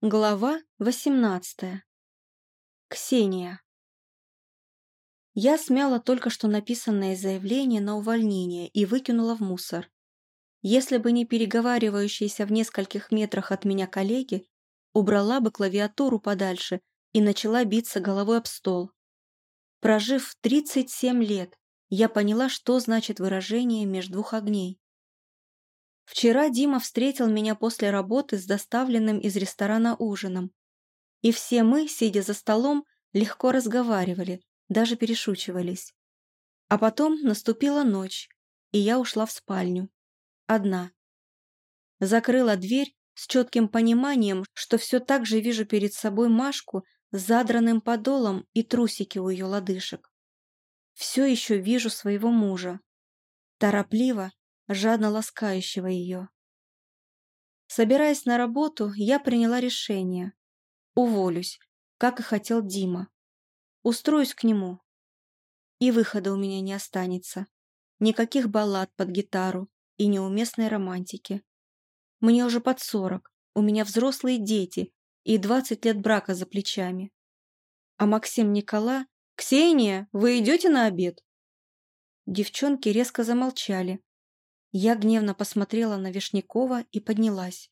Глава 18. Ксения. Я смяла только что написанное заявление на увольнение и выкинула в мусор. Если бы не переговаривающиеся в нескольких метрах от меня коллеги, убрала бы клавиатуру подальше и начала биться головой об стол. Прожив 37 лет, я поняла, что значит выражение «между двух огней». Вчера Дима встретил меня после работы с доставленным из ресторана ужином. И все мы, сидя за столом, легко разговаривали, даже перешучивались. А потом наступила ночь, и я ушла в спальню. Одна. Закрыла дверь с четким пониманием, что все так же вижу перед собой Машку с задранным подолом и трусики у ее лодыжек. Все еще вижу своего мужа. Торопливо, жадно ласкающего ее. Собираясь на работу, я приняла решение. Уволюсь, как и хотел Дима. Устроюсь к нему. И выхода у меня не останется. Никаких баллад под гитару и неуместной романтики. Мне уже под сорок, у меня взрослые дети и двадцать лет брака за плечами. А Максим Никола... «Ксения, вы идете на обед?» Девчонки резко замолчали, я гневно посмотрела на Вишнякова и поднялась.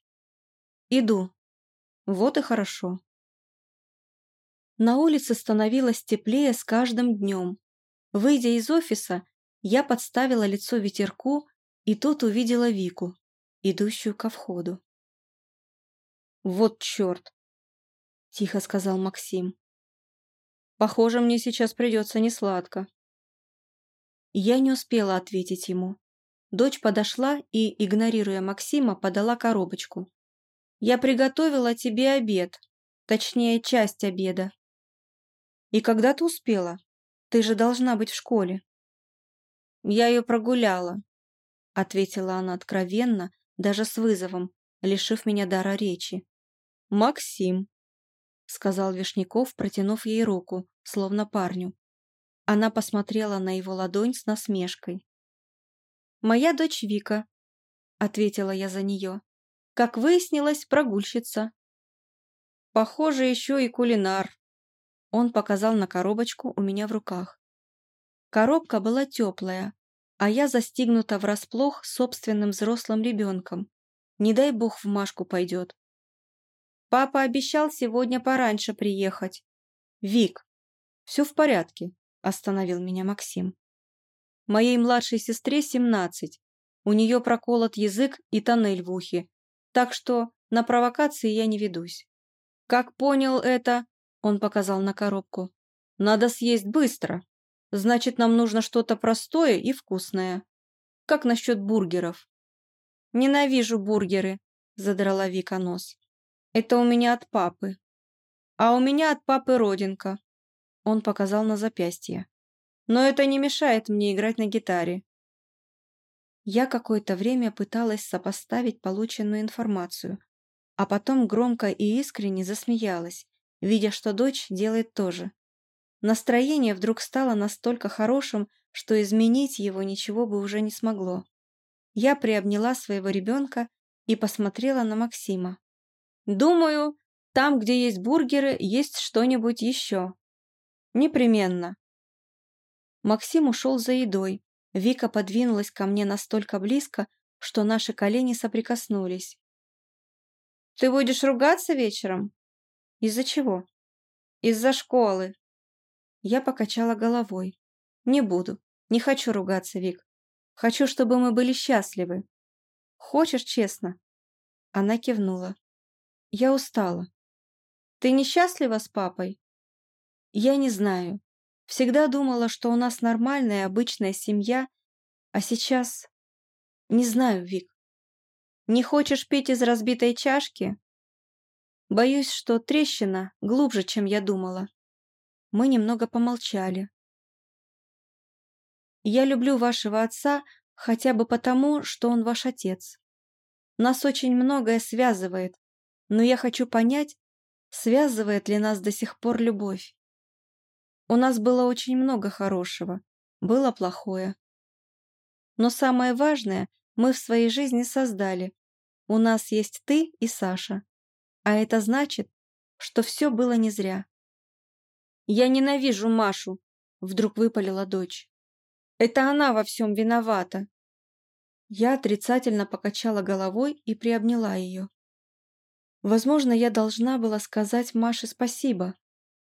«Иду. Вот и хорошо». На улице становилось теплее с каждым днем. Выйдя из офиса, я подставила лицо ветерку и тут увидела Вику, идущую ко входу. «Вот черт!» – тихо сказал Максим. «Похоже, мне сейчас придется несладко». Я не успела ответить ему. Дочь подошла и, игнорируя Максима, подала коробочку. «Я приготовила тебе обед, точнее, часть обеда». «И когда ты успела? Ты же должна быть в школе». «Я ее прогуляла», — ответила она откровенно, даже с вызовом, лишив меня дара речи. «Максим», — сказал Вишняков, протянув ей руку, словно парню. Она посмотрела на его ладонь с насмешкой. «Моя дочь Вика», — ответила я за нее. «Как выяснилось, прогульщица». «Похоже, еще и кулинар», — он показал на коробочку у меня в руках. Коробка была теплая, а я застигнута врасплох собственным взрослым ребенком. Не дай бог в Машку пойдет. Папа обещал сегодня пораньше приехать. Вик, все в порядке, остановил меня Максим. Моей младшей сестре 17. У нее проколот язык и тоннель в ухе. Так что на провокации я не ведусь. Как понял это, он показал на коробку. Надо съесть быстро. Значит, нам нужно что-то простое и вкусное. Как насчет бургеров? Ненавижу бургеры, задрала Вика нос. Это у меня от папы. А у меня от папы родинка. Он показал на запястье но это не мешает мне играть на гитаре. Я какое-то время пыталась сопоставить полученную информацию, а потом громко и искренне засмеялась, видя, что дочь делает то же. Настроение вдруг стало настолько хорошим, что изменить его ничего бы уже не смогло. Я приобняла своего ребенка и посмотрела на Максима. «Думаю, там, где есть бургеры, есть что-нибудь еще». «Непременно», Максим ушел за едой. Вика подвинулась ко мне настолько близко, что наши колени соприкоснулись. «Ты будешь ругаться вечером?» «Из-за чего?» «Из-за школы». Я покачала головой. «Не буду. Не хочу ругаться, Вик. Хочу, чтобы мы были счастливы. Хочешь честно?» Она кивнула. «Я устала». «Ты несчастлива с папой?» «Я не знаю. Всегда думала, что у нас нормальная, обычная семья, а сейчас... Не знаю, Вик. Не хочешь пить из разбитой чашки? Боюсь, что трещина глубже, чем я думала. Мы немного помолчали. Я люблю вашего отца хотя бы потому, что он ваш отец. Нас очень многое связывает, но я хочу понять, связывает ли нас до сих пор любовь. У нас было очень много хорошего, было плохое. Но самое важное мы в своей жизни создали. У нас есть ты и Саша. А это значит, что все было не зря. «Я ненавижу Машу», — вдруг выпалила дочь. «Это она во всем виновата». Я отрицательно покачала головой и приобняла ее. Возможно, я должна была сказать Маше спасибо.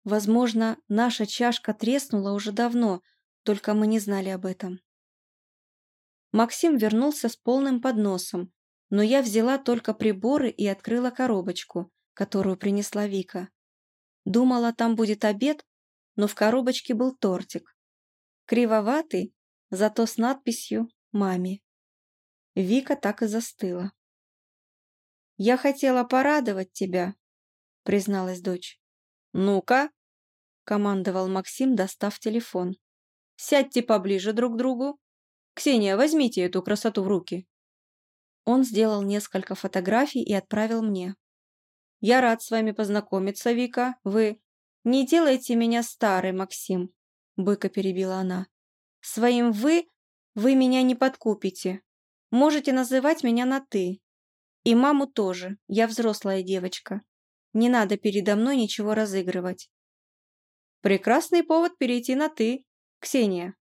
Возможно, наша чашка треснула уже давно, только мы не знали об этом. Максим вернулся с полным подносом, но я взяла только приборы и открыла коробочку, которую принесла Вика. Думала, там будет обед, но в коробочке был тортик. Кривоватый, зато с надписью «Маме». Вика так и застыла. «Я хотела порадовать тебя», — призналась дочь. «Ну-ка», — командовал Максим, достав телефон. «Сядьте поближе друг к другу. Ксения, возьмите эту красоту в руки». Он сделал несколько фотографий и отправил мне. «Я рад с вами познакомиться, Вика. Вы...» «Не делайте меня старой, Максим», — быко перебила она. «Своим «вы» вы меня не подкупите. Можете называть меня на «ты». И маму тоже, я взрослая девочка. Не надо передо мной ничего разыгрывать. Прекрасный повод перейти на «ты», Ксения,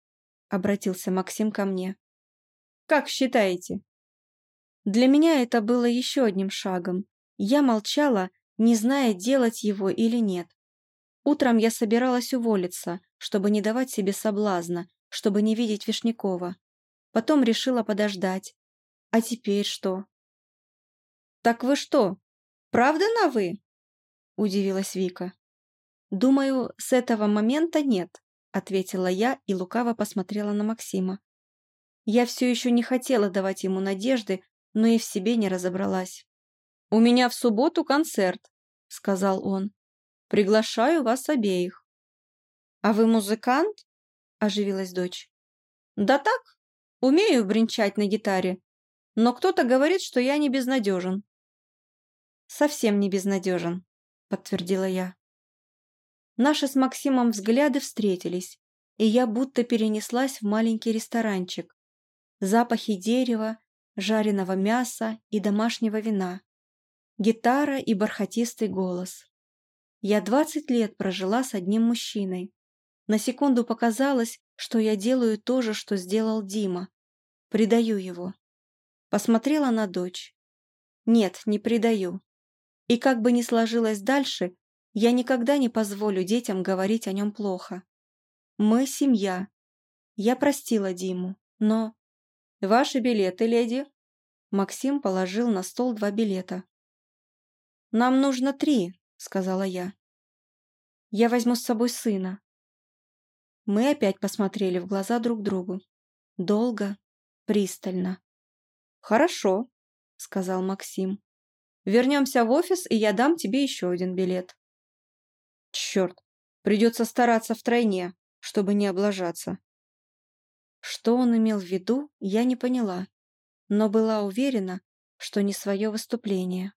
обратился Максим ко мне. Как считаете? Для меня это было еще одним шагом. Я молчала, не зная, делать его или нет. Утром я собиралась уволиться, чтобы не давать себе соблазна, чтобы не видеть Вишнякова. Потом решила подождать. А теперь что? «Так вы что, правда на «вы»?» – удивилась Вика. «Думаю, с этого момента нет», – ответила я и лукаво посмотрела на Максима. Я все еще не хотела давать ему надежды, но и в себе не разобралась. «У меня в субботу концерт», – сказал он. «Приглашаю вас обеих». «А вы музыкант?» – оживилась дочь. «Да так, умею бренчать на гитаре, но кто-то говорит, что я не безнадежен совсем не безнадежен», — подтвердила я. Наши с Максимом взгляды встретились, и я будто перенеслась в маленький ресторанчик. Запахи дерева, жареного мяса и домашнего вина. Гитара и бархатистый голос. Я двадцать лет прожила с одним мужчиной. На секунду показалось, что я делаю то же, что сделал Дима. Предаю его. Посмотрела на дочь. Нет, не предаю. И как бы ни сложилось дальше, я никогда не позволю детям говорить о нем плохо. Мы семья. Я простила Диму, но... Ваши билеты, леди. Максим положил на стол два билета. Нам нужно три, сказала я. Я возьму с собой сына. Мы опять посмотрели в глаза друг другу. Долго, пристально. «Хорошо», — сказал Максим. Вернемся в офис, и я дам тебе еще один билет. Черт, придется стараться втройне, чтобы не облажаться. Что он имел в виду, я не поняла, но была уверена, что не свое выступление.